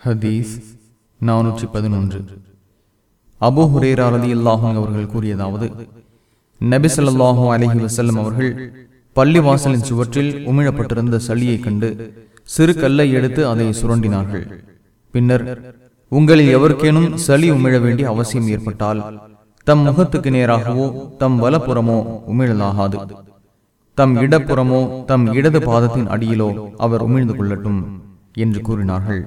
ஹதீஸ் நானூற்றி பதினொன்று. அபு ஹுரேரா ரதி அல்லாஹும் அவர்கள் கூறியதாவது நபி அலஹி வசல்லம் அவர்கள் பள்ளிவாசலின் சுவற்றில் உமிழப்பட்டிருந்த சளியைக் கண்டு சிறு கல்லை எடுத்து அதை சுரண்டினார்கள். பின்னர் உங்களில் எவருக்கேனும் சளி உமிழ வேண்டிய அவசியம் ஏற்பட்டால் தம் முகத்துக்கு நேராகவோ தம் வலப்புறமோ உமிழலாகாது. தம் இடப்புறமோ தம் இடது பாதத்தின் அடியிலோ அவர் உமிழ்ந்து கொள்ளட்டும் என்று கூறினார்கள்.